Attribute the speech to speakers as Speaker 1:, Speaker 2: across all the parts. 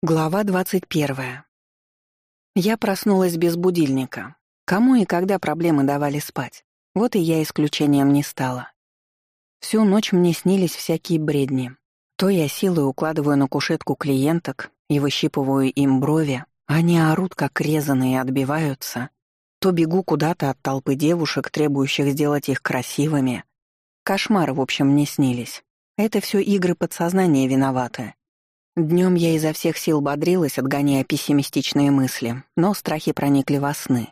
Speaker 1: Глава 21. Я проснулась без будильника. Кому и когда проблемы давали спать? Вот и я исключением не стала. Всю ночь мне снились всякие бредни. То я силой укладываю на кушетку клиенток и выщипываю им брови, они орут, как резаные, отбиваются. То бегу куда-то от толпы девушек, требующих сделать их красивыми. Кошмары, в общем, мне снились. Это все игры подсознания виноваты. Днем я изо всех сил бодрилась, отгоняя пессимистичные мысли, но страхи проникли во сны.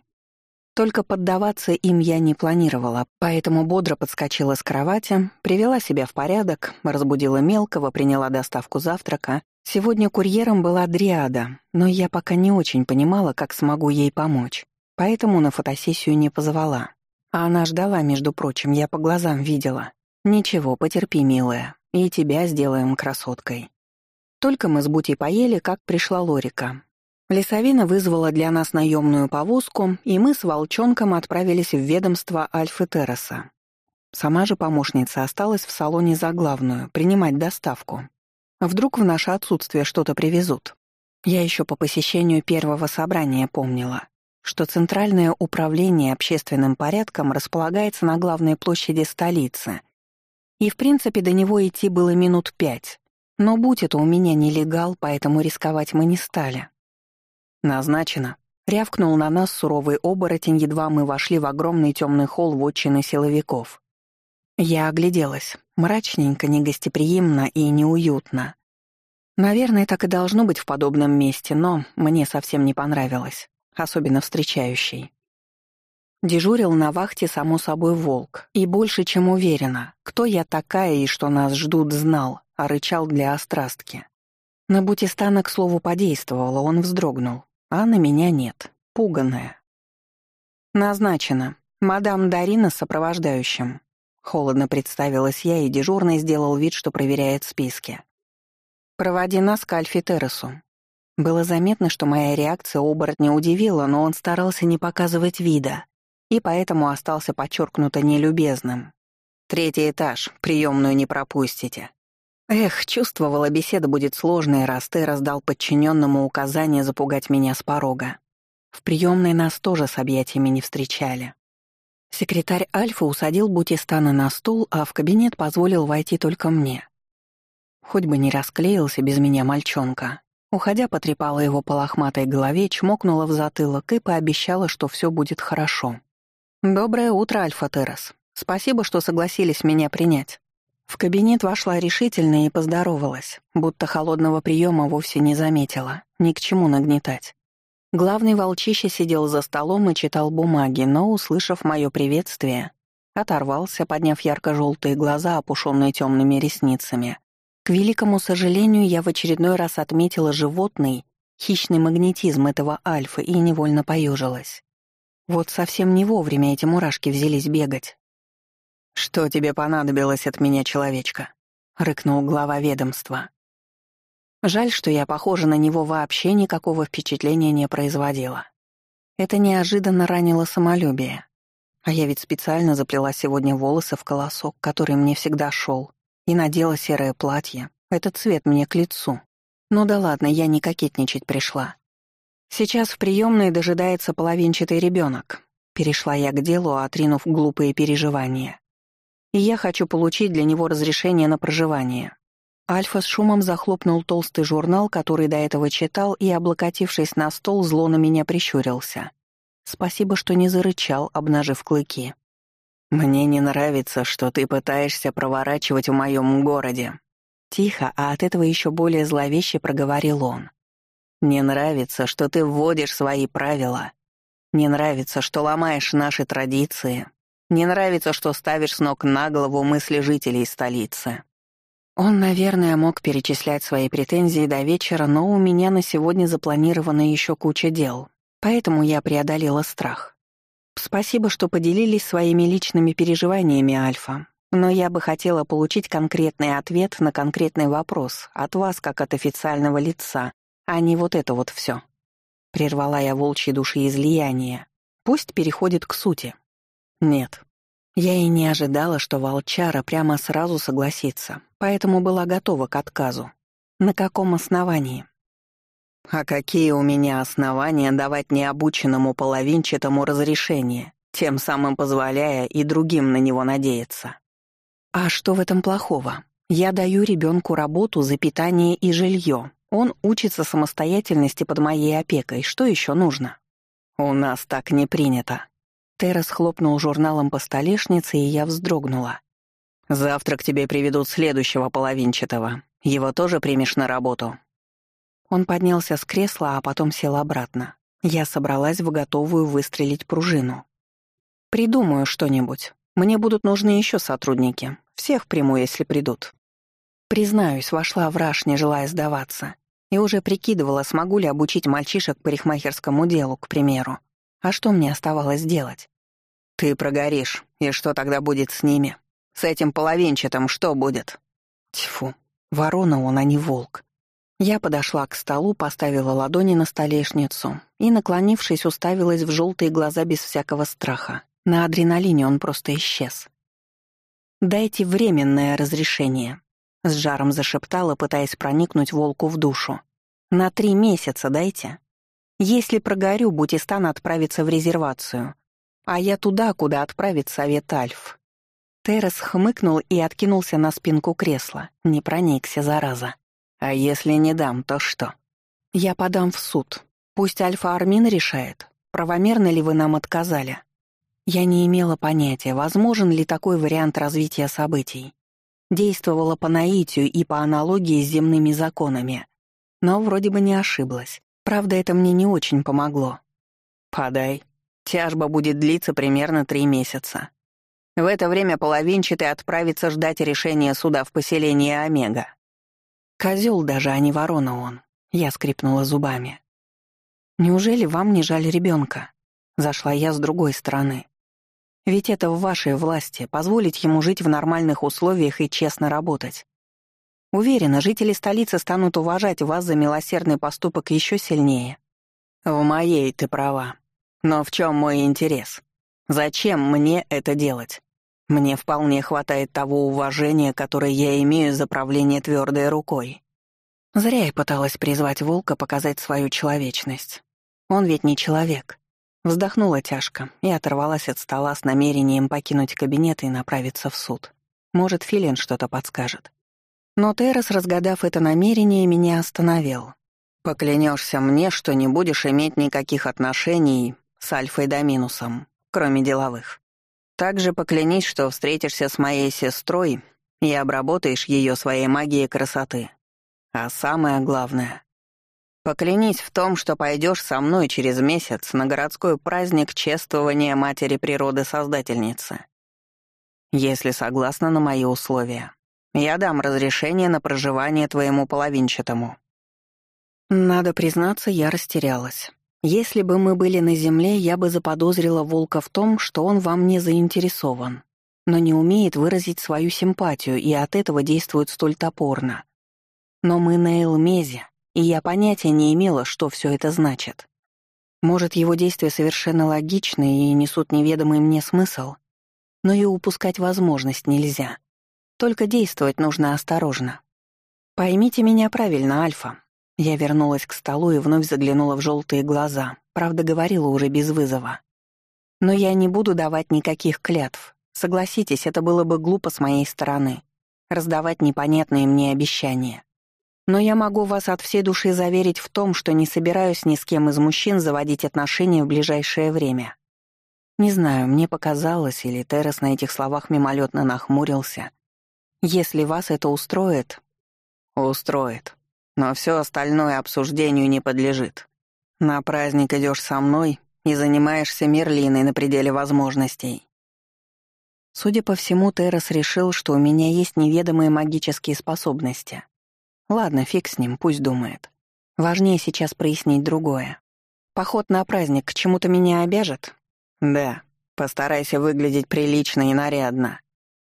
Speaker 1: Только поддаваться им я не планировала, поэтому бодро подскочила с кровати, привела себя в порядок, разбудила мелкого, приняла доставку завтрака. Сегодня курьером была Дриада, но я пока не очень понимала, как смогу ей помочь, поэтому на фотосессию не позвала. А она ждала, между прочим, я по глазам видела. «Ничего, потерпи, милая, и тебя сделаем красоткой». Только мы с Бутей поели, как пришла Лорика. Лесовина вызвала для нас наемную повозку, и мы с Волчонком отправились в ведомство Альфы Терраса. Сама же помощница осталась в салоне за главную, принимать доставку. Вдруг в наше отсутствие что-то привезут. Я еще по посещению первого собрания помнила, что Центральное управление общественным порядком располагается на главной площади столицы. И, в принципе, до него идти было минут пять. Но будь это у меня нелегал, поэтому рисковать мы не стали. Назначено. Рявкнул на нас суровый оборотень, едва мы вошли в огромный темный холл вотчины силовиков. Я огляделась. Мрачненько, негостеприимно и неуютно. Наверное, так и должно быть в подобном месте, но мне совсем не понравилось, особенно встречающий. Дежурил на вахте, само собой, волк. И больше чем уверена, кто я такая и что нас ждут, знал, а рычал для острастки. На Бутистана, к слову, подействовало, он вздрогнул, а на меня нет, пуганная. «Назначено. Мадам Дарина с сопровождающим». Холодно представилась я, и дежурный сделал вид, что проверяет списки. «Проводи нас к Альфе Террасу». Было заметно, что моя реакция оборотня удивила, но он старался не показывать вида, и поэтому остался подчеркнуто нелюбезным. «Третий этаж, приемную не пропустите», Эх, чувствовала, беседа будет сложной, раз ты раздал подчиненному указание запугать меня с порога. В приемной нас тоже с объятиями не встречали. Секретарь Альфа усадил Бутистана на стул, а в кабинет позволил войти только мне. Хоть бы не расклеился без меня мальчонка. Уходя, потрепала его по лохматой голове, чмокнула в затылок и пообещала, что все будет хорошо. «Доброе утро, Альфа Террас. Спасибо, что согласились меня принять». В кабинет вошла решительно и поздоровалась, будто холодного приема вовсе не заметила, ни к чему нагнетать. Главный волчище сидел за столом и читал бумаги, но, услышав мое приветствие, оторвался, подняв ярко-желтые глаза, опушенные темными ресницами. К великому сожалению, я в очередной раз отметила животный, хищный магнетизм этого альфа и невольно поежилась. Вот совсем не вовремя эти мурашки взялись бегать, «Что тебе понадобилось от меня, человечка?» — рыкнул глава ведомства. Жаль, что я, похожа на него, вообще никакого впечатления не производила. Это неожиданно ранило самолюбие. А я ведь специально заплела сегодня волосы в колосок, который мне всегда шел, и надела серое платье. Этот цвет мне к лицу. Ну да ладно, я не кокетничать пришла. Сейчас в приемной дожидается половинчатый ребенок. Перешла я к делу, отринув глупые переживания и я хочу получить для него разрешение на проживание». Альфа с шумом захлопнул толстый журнал, который до этого читал, и, облокотившись на стол, зло на меня прищурился. Спасибо, что не зарычал, обнажив клыки. «Мне не нравится, что ты пытаешься проворачивать в моем городе». Тихо, а от этого еще более зловеще проговорил он. «Не нравится, что ты вводишь свои правила. Не нравится, что ломаешь наши традиции. Не нравится, что ставишь с ног на голову мысли жителей столицы. Он, наверное, мог перечислять свои претензии до вечера, но у меня на сегодня запланирована еще куча дел, поэтому я преодолела страх. Спасибо, что поделились своими личными переживаниями, Альфа, но я бы хотела получить конкретный ответ на конкретный вопрос от вас, как от официального лица, а не вот это вот все. Прервала я волчьи души излияния. Пусть переходит к сути. Нет. Я и не ожидала, что волчара прямо сразу согласится, поэтому была готова к отказу. На каком основании? А какие у меня основания давать необученному половинчатому разрешение, тем самым позволяя и другим на него надеяться? А что в этом плохого? Я даю ребенку работу за питание и жилье. Он учится самостоятельности под моей опекой. Что еще нужно? У нас так не принято. Террас хлопнул журналом по столешнице, и я вздрогнула. Завтра к тебе приведут следующего половинчатого. Его тоже примешь на работу?» Он поднялся с кресла, а потом сел обратно. Я собралась в готовую выстрелить пружину. «Придумаю что-нибудь. Мне будут нужны еще сотрудники. Всех приму, если придут». Признаюсь, вошла в раж, не желая сдаваться. И уже прикидывала, смогу ли обучить мальчишек парикмахерскому делу, к примеру. А что мне оставалось делать? «Ты прогоришь, и что тогда будет с ними?» С этим половинчатым что будет? Тьфу, ворона он, а не волк. Я подошла к столу, поставила ладони на столешницу и, наклонившись, уставилась в желтые глаза без всякого страха. На адреналине он просто исчез. «Дайте временное разрешение», — с жаром зашептала, пытаясь проникнуть волку в душу. «На три месяца дайте. Если прогорю, Бутистан отправится в резервацию, а я туда, куда отправит совет Альф. Террес хмыкнул и откинулся на спинку кресла. Не проникся, зараза. «А если не дам, то что?» «Я подам в суд. Пусть Альфа-Армин решает, правомерно ли вы нам отказали». Я не имела понятия, возможен ли такой вариант развития событий. Действовала по наитию и по аналогии с земными законами. Но вроде бы не ошиблась. Правда, это мне не очень помогло. «Подай. Тяжба будет длиться примерно три месяца. В это время половинчатый отправится ждать решения суда в поселении Омега. Козел даже, а не ворона он. Я скрипнула зубами. Неужели вам не жаль ребенка? Зашла я с другой стороны. Ведь это в вашей власти — позволить ему жить в нормальных условиях и честно работать. Уверена, жители столицы станут уважать вас за милосердный поступок еще сильнее. В моей ты права. Но в чем мой интерес? Зачем мне это делать? Мне вполне хватает того уважения, которое я имею за правление твердой рукой. Зря я пыталась призвать волка показать свою человечность. Он ведь не человек. Вздохнула тяжко и оторвалась от стола с намерением покинуть кабинет и направиться в суд. Может, Филин что-то подскажет. Но Террас, разгадав это намерение, меня остановил. «Поклянешься мне, что не будешь иметь никаких отношений с Альфой Доминусом, кроме деловых. Также поклянись, что встретишься с моей сестрой и обработаешь ее своей магией красоты. А самое главное — поклянись в том, что пойдешь со мной через месяц на городской праздник чествования Матери Природы Создательницы. Если согласна на мои условия, я дам разрешение на проживание твоему половинчатому». Надо признаться, я растерялась. Если бы мы были на земле, я бы заподозрила волка в том, что он вам не заинтересован, но не умеет выразить свою симпатию и от этого действует столь топорно. Но мы на Элмезе, и я понятия не имела, что все это значит. Может, его действия совершенно логичны и несут неведомый мне смысл, но и упускать возможность нельзя. Только действовать нужно осторожно. Поймите меня правильно, Альфа. Я вернулась к столу и вновь заглянула в желтые глаза, правда, говорила уже без вызова. «Но я не буду давать никаких клятв. Согласитесь, это было бы глупо с моей стороны, раздавать непонятные мне обещания. Но я могу вас от всей души заверить в том, что не собираюсь ни с кем из мужчин заводить отношения в ближайшее время. Не знаю, мне показалось, или Террес на этих словах мимолетно нахмурился. Если вас это устроит... Устроит. Но все остальное обсуждению не подлежит. На праздник идешь со мной и занимаешься Мерлиной на пределе возможностей. Судя по всему, Террас решил, что у меня есть неведомые магические способности. Ладно, фиг с ним, пусть думает. Важнее сейчас прояснить другое. Поход на праздник к чему-то меня обяжет? Да. Постарайся выглядеть прилично и нарядно.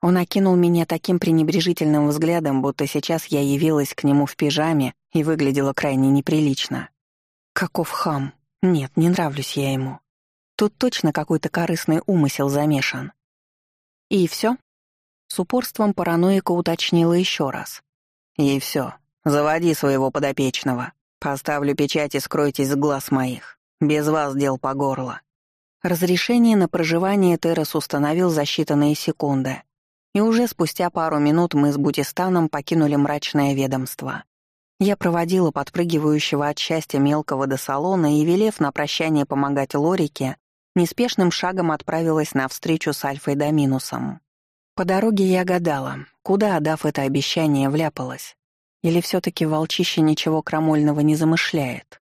Speaker 1: Он окинул меня таким пренебрежительным взглядом, будто сейчас я явилась к нему в пижаме и выглядела крайне неприлично. Каков хам. Нет, не нравлюсь я ему. Тут точно какой-то корыстный умысел замешан. И все? С упорством параноика уточнила еще раз. И все. Заводи своего подопечного. Поставлю печать и скройтесь с глаз моих. Без вас дел по горло. Разрешение на проживание Террас установил за считанные секунды. И уже спустя пару минут мы с Бутистаном покинули мрачное ведомство. Я проводила подпрыгивающего от счастья мелкого до салона и, велев на прощание помогать Лорике, неспешным шагом отправилась на встречу с Альфой Доминусом. По дороге я гадала, куда, отдав это обещание, вляпалась. Или все таки волчище ничего крамольного не замышляет.